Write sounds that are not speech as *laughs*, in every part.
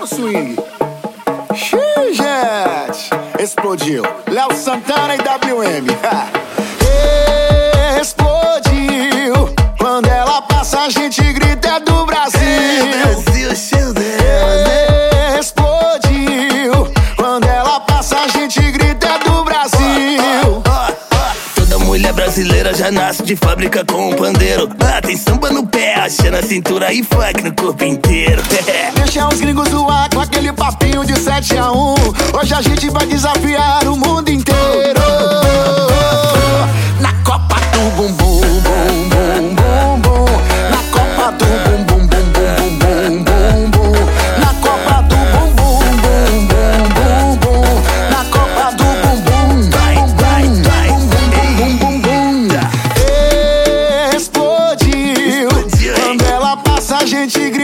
no swing. Xiii, gente. Explodiu. Léo Santana e WM. Explodiu. Quando ela passa, a gente grita é do Brasil. Delas, né? Explodiu. Quando ela passa, a gente grita é do Brasil. Toda mulher brasileira já nasce de fábrica com um pandeiro. Ah, tem samba no pé, acha na cintura e funk no corpo inteiro. *laughs* Deixa os gringos zoar 7 a 1 Hoje a gente vai desafiar o mundo inteiro Na Copa do Bumbum, bum, bum, bum, bum Na Copa do Bumbum, bum, bum, bum, Na Copa do Bumbum, bum, bum, bum, bum Na Copa do Bumbum, bum, bum, bum, bum, bum, bum. Explodiu? Quando ela passa a gente grita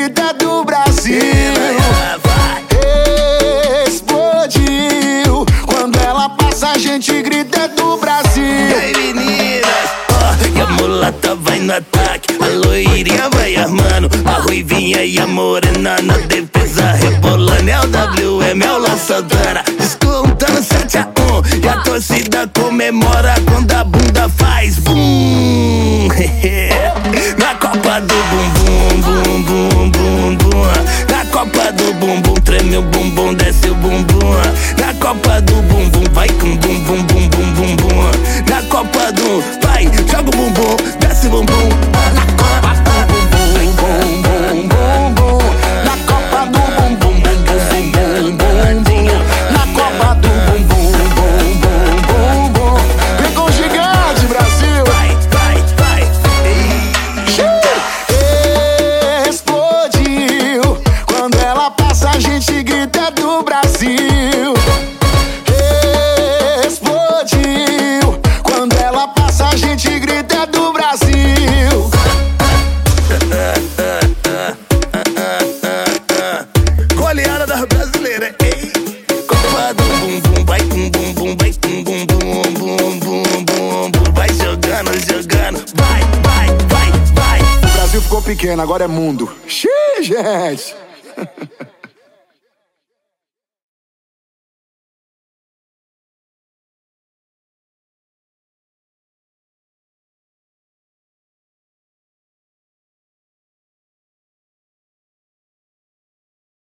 gente grita do E Brasil aí, meninas? Ó, e a mulata vai no ataque, a loirinha vai armando, a ruivinha e a morena na defesa rebolando. É o WM, é o La Santana, descontando 7 a 1 E a torcida comemora quando a bunda faz bum. *laughs* Na Copa do Bumbum, bum, bum, bum, Bumbum, o bumbum, desce o bumbum. Na Copa do Bumbum, vai com bum, bum, bum, bum, bum, bum. Na Copa do, vai, joga o bumbum, desce o bumbum. pequeno, agora é mundo. Xiii, gente! *laughs*